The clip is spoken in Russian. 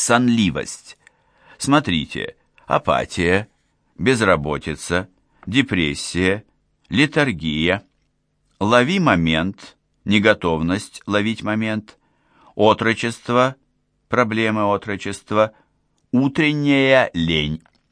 сонливость. Смотрите, апатия, безработица, депрессия, литургия, Лови момент, неготовность ловить момент, отрочество, проблемы отрочества, утренняя лень.